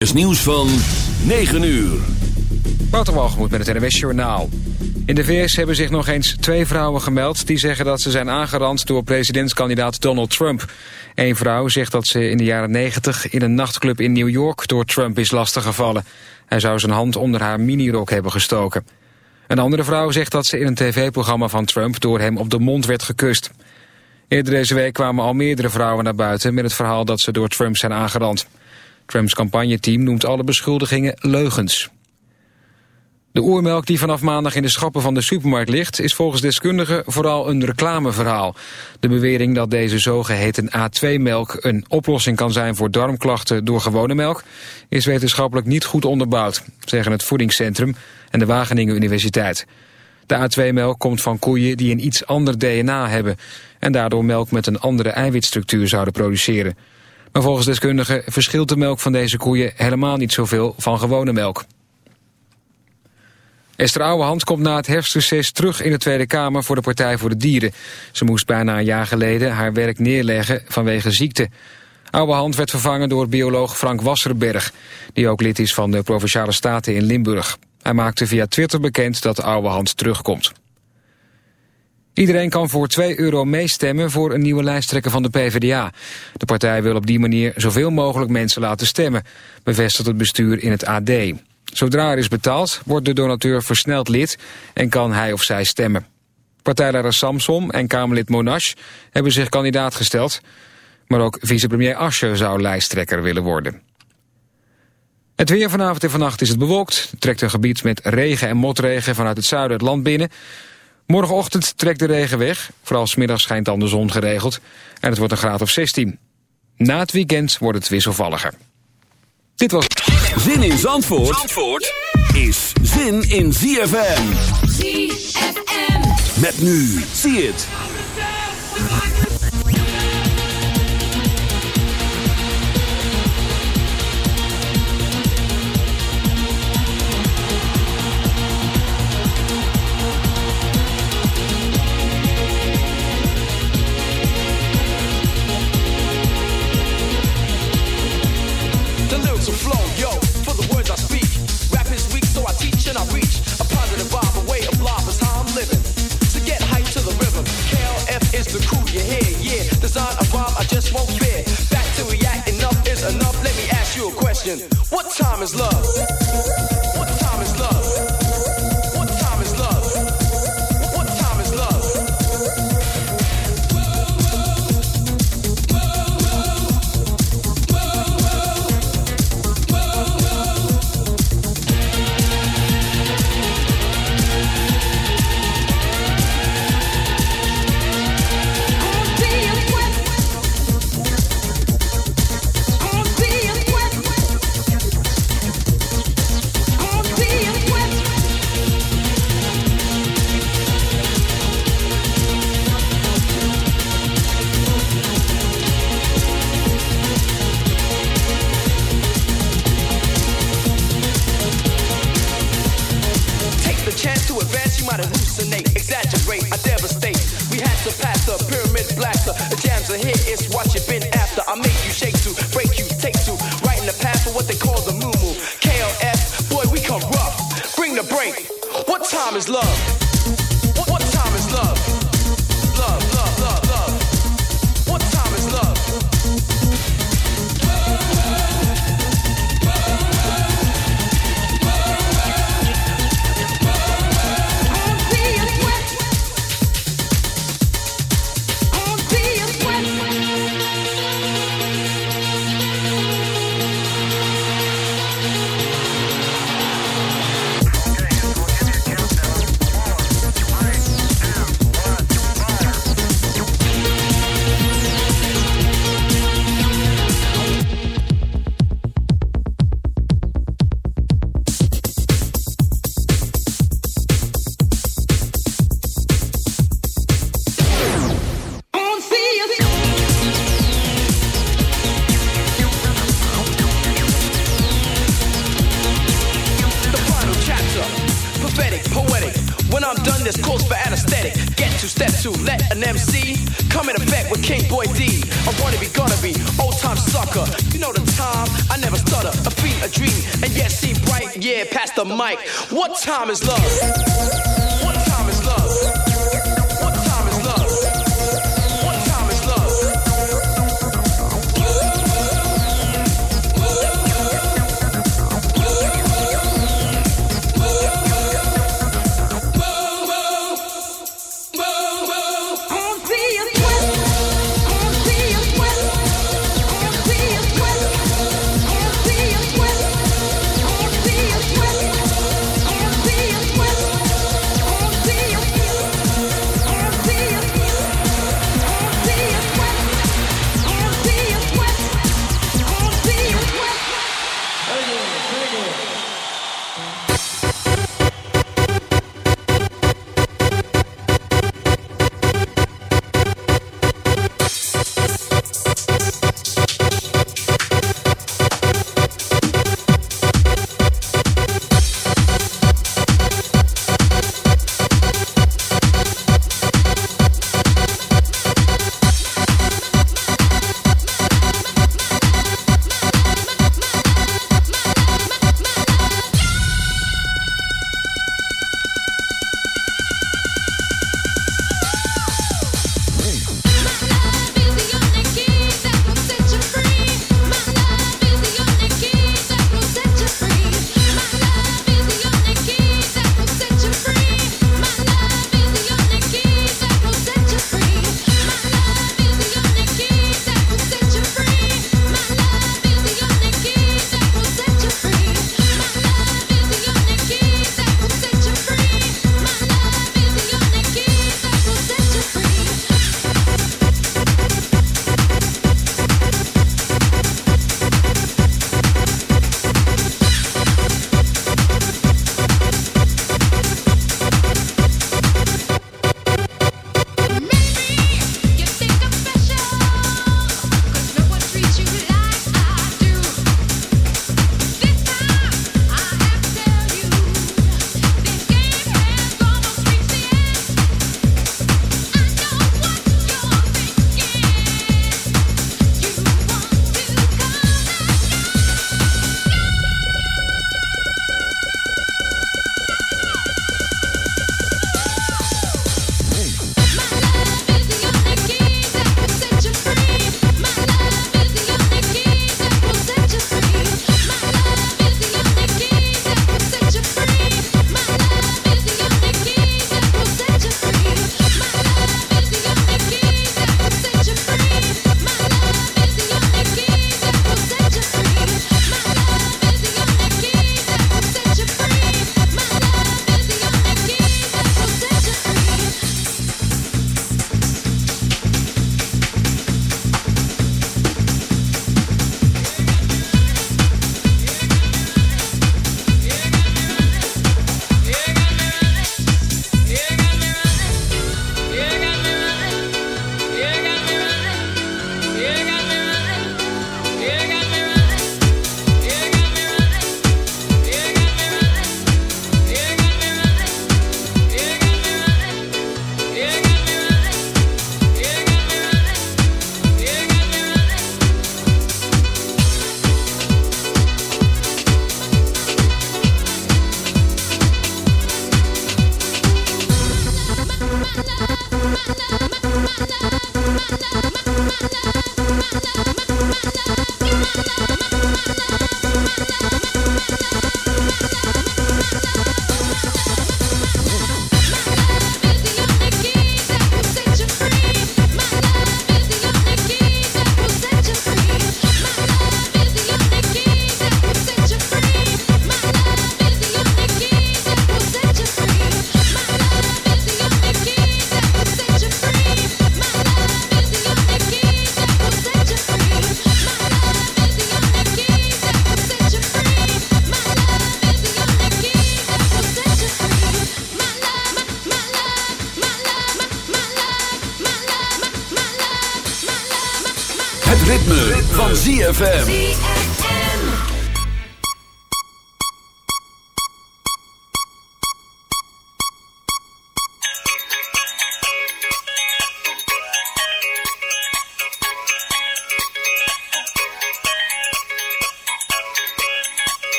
is nieuws van 9 uur. Waterwalgemoed met het NWS Journaal. In de VS hebben zich nog eens twee vrouwen gemeld... die zeggen dat ze zijn aangerand door presidentskandidaat Donald Trump. Eén vrouw zegt dat ze in de jaren 90 in een nachtclub in New York... door Trump is lastiggevallen. Hij zou zijn hand onder haar minirok hebben gestoken. Een andere vrouw zegt dat ze in een tv-programma van Trump... door hem op de mond werd gekust. Eerder deze week kwamen al meerdere vrouwen naar buiten... met het verhaal dat ze door Trump zijn aangerand. Trumps campagneteam noemt alle beschuldigingen leugens. De oermelk die vanaf maandag in de schappen van de supermarkt ligt... is volgens deskundigen vooral een reclameverhaal. De bewering dat deze zogeheten A2-melk een oplossing kan zijn... voor darmklachten door gewone melk... is wetenschappelijk niet goed onderbouwd, zeggen het Voedingscentrum... en de Wageningen Universiteit. De A2-melk komt van koeien die een iets ander DNA hebben... en daardoor melk met een andere eiwitstructuur zouden produceren... Maar volgens deskundigen verschilt de melk van deze koeien helemaal niet zoveel van gewone melk. Esther Ouwehand komt na het herfstreces terug in de Tweede Kamer voor de Partij voor de Dieren. Ze moest bijna een jaar geleden haar werk neerleggen vanwege ziekte. Ouwehand werd vervangen door bioloog Frank Wasserberg, die ook lid is van de Provinciale Staten in Limburg. Hij maakte via Twitter bekend dat Ouwehand terugkomt. Iedereen kan voor 2 euro meestemmen voor een nieuwe lijsttrekker van de PvdA. De partij wil op die manier zoveel mogelijk mensen laten stemmen, bevestigt het bestuur in het AD. Zodra er is betaald, wordt de donateur versneld lid en kan hij of zij stemmen. Partijleider Samsom en Kamerlid Monash hebben zich kandidaat gesteld. Maar ook vicepremier Ascher zou lijsttrekker willen worden. Het weer vanavond en vannacht is het bewolkt. Trekt een gebied met regen en motregen vanuit het zuiden het land binnen. Morgenochtend trekt de regen weg. Vooral smiddag schijnt dan de zon geregeld. En het wordt een graad of 16. Na het weekend wordt het wisselvalliger. Dit was... Zin in Zandvoort, Zandvoort is zin in ZFM. ZFM. Met nu. Zie het. Design a rhyme, I just won't fear. Back to react, enough is enough. Let me ask you a question. What time is love? What time is love? For what they call the moo moo. KLF, boy, we come rough. Bring the break. What time is love?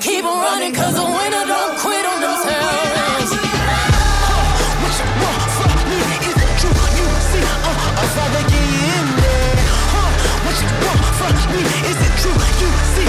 Keep on running 'cause the winner don't quit on themselves. What you want from me? Is true? You see, I'd rather get in there. What you want from me? Is it true? You see,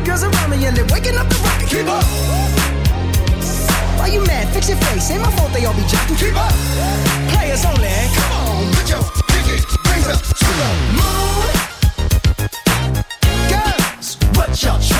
the girls around me and they're waking up the rocket. Keep up. Why you mad? Fix your face. Ain't my fault they all be jocking. Keep up. Players only. Come on, put your pinky rings up to the moon. Girls, what y'all?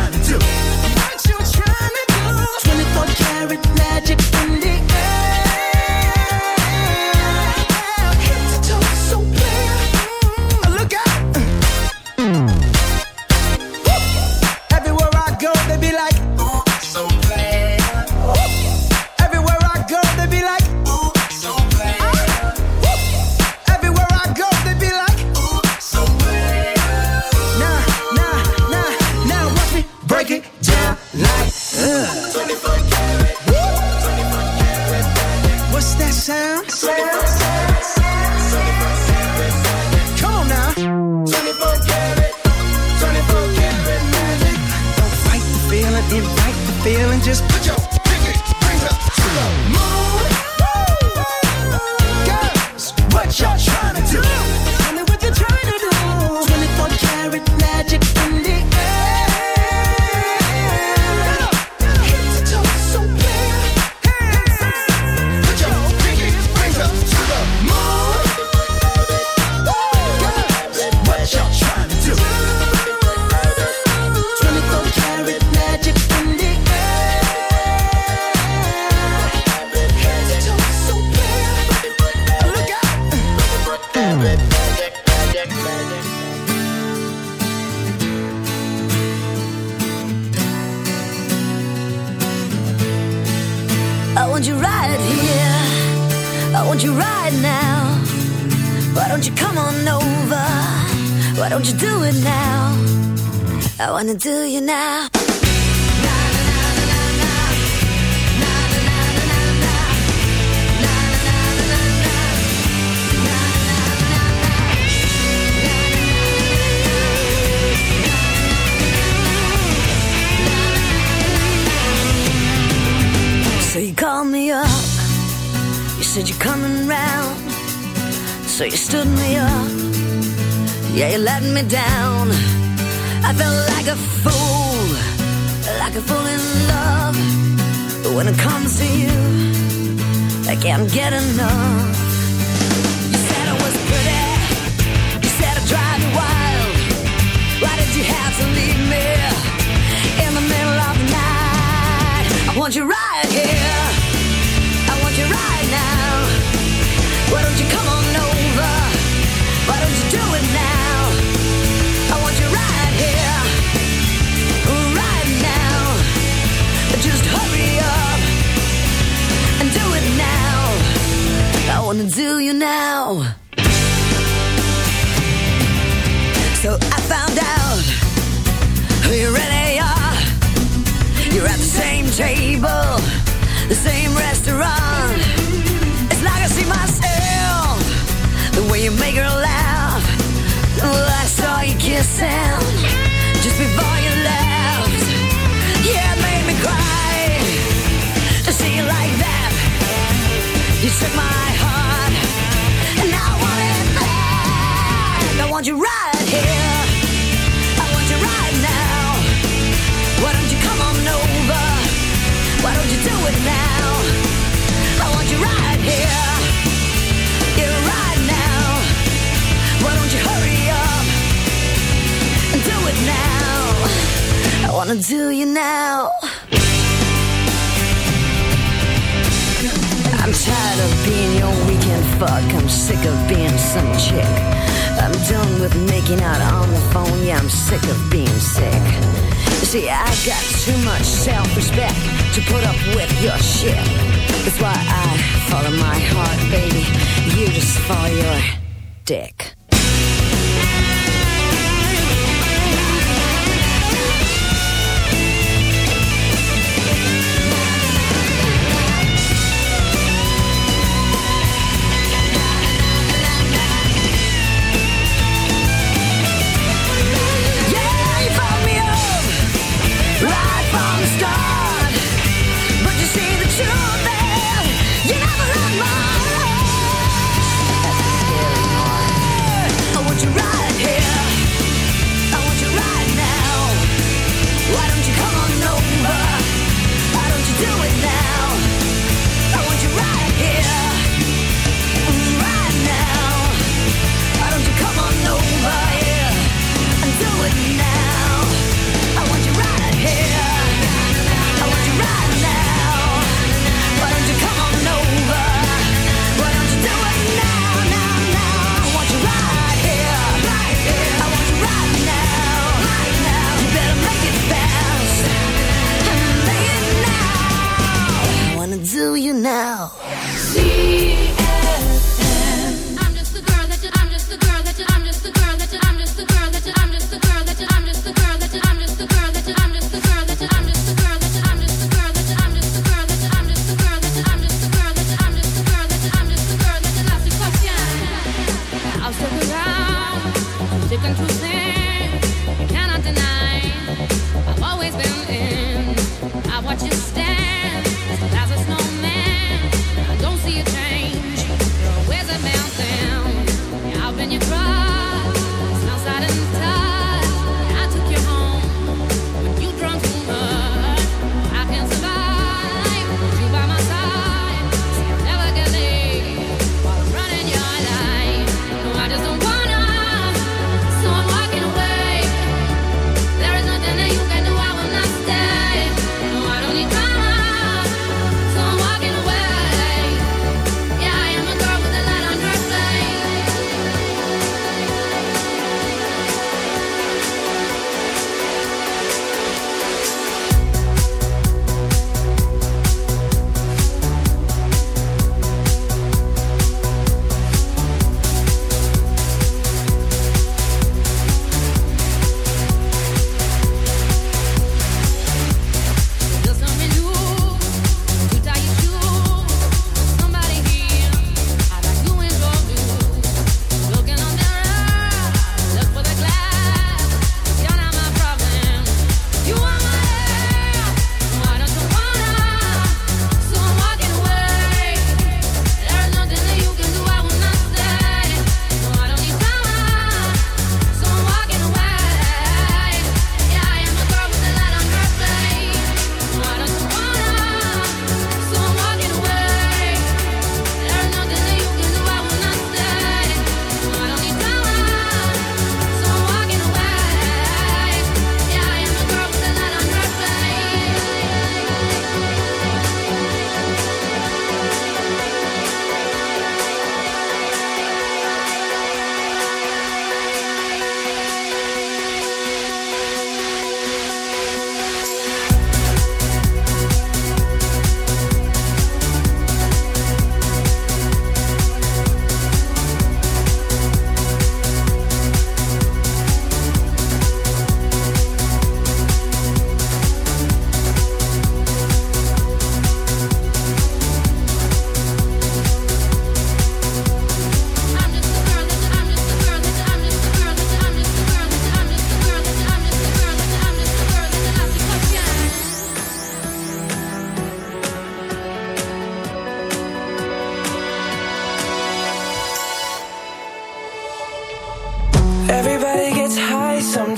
just put your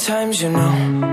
sometimes, you know.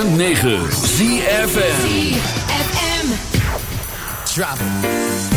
106.9 ZFM ZFM Travel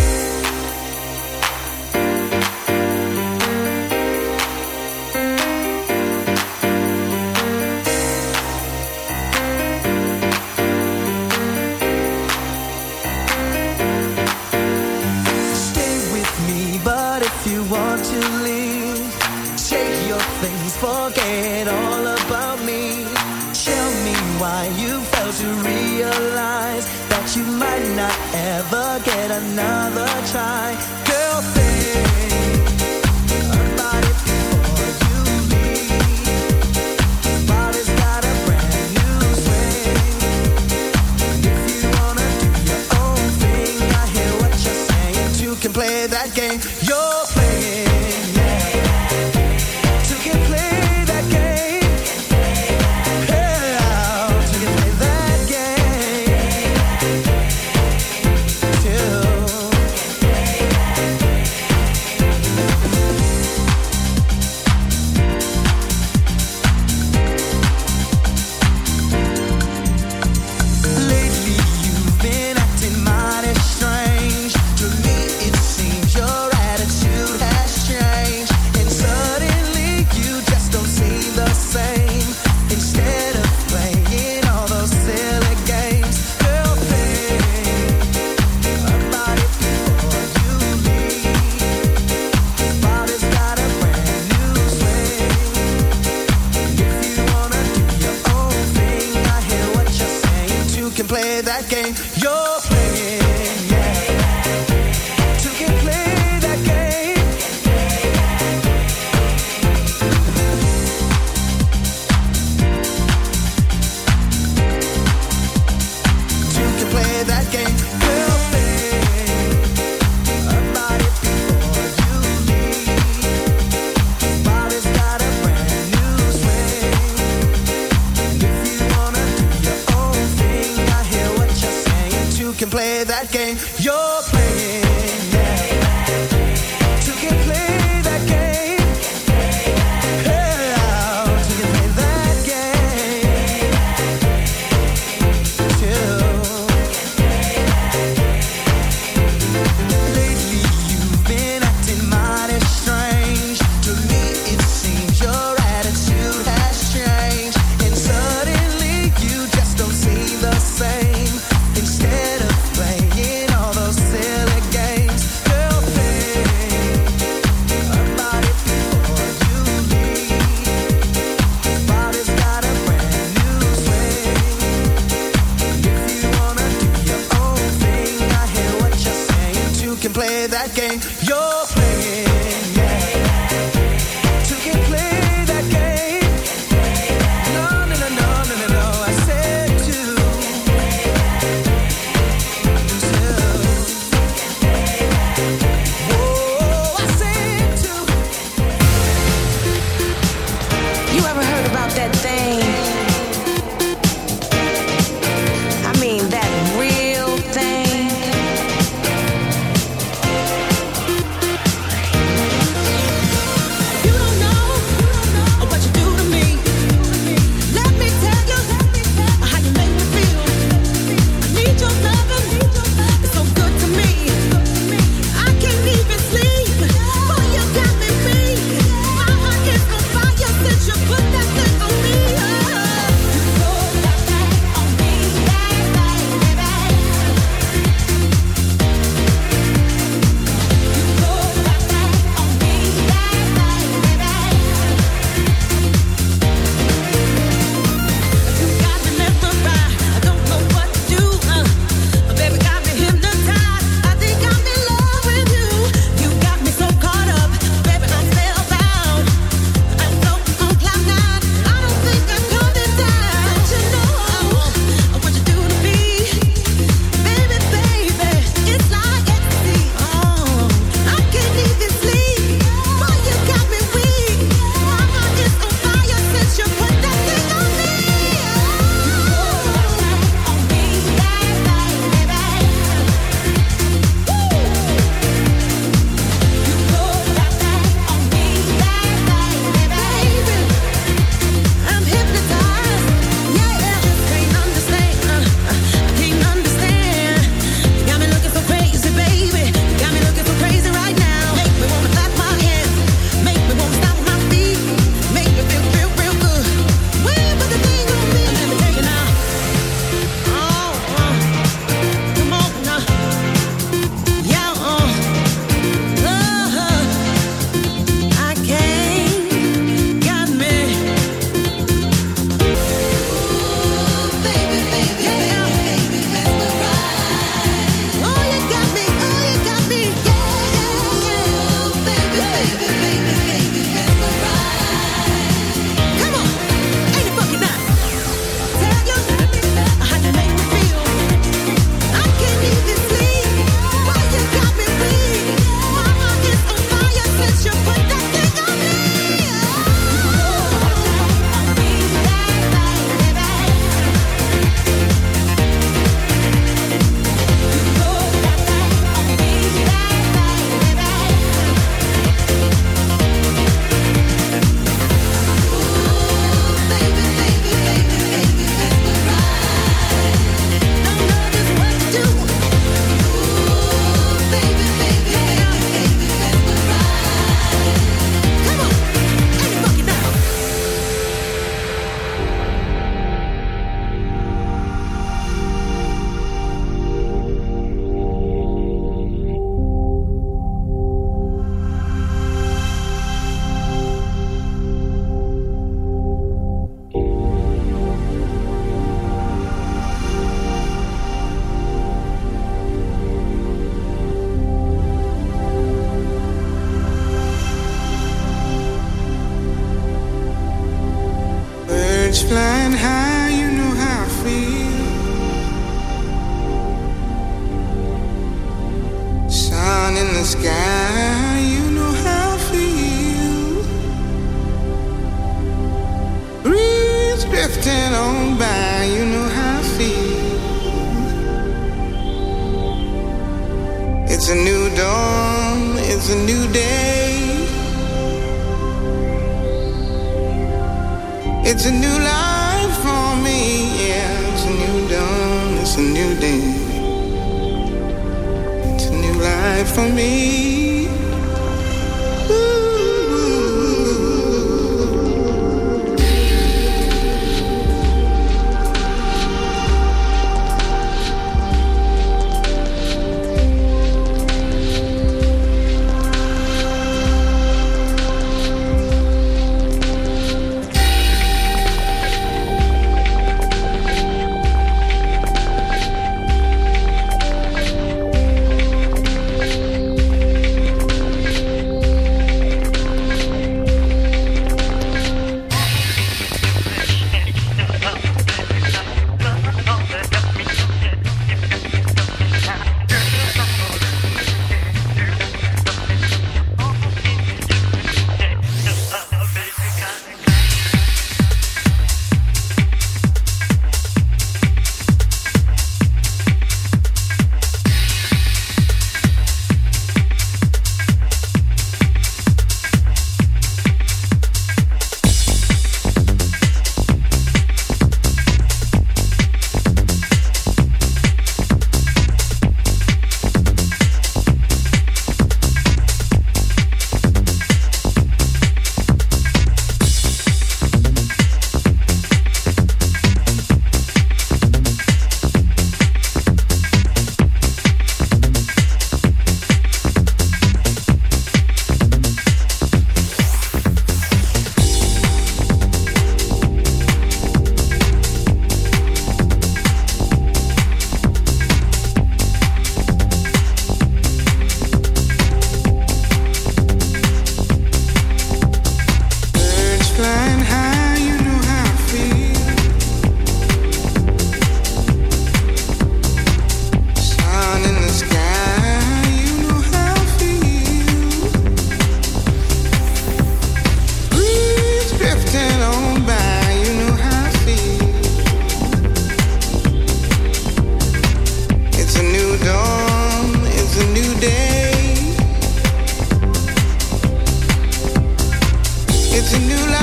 new life.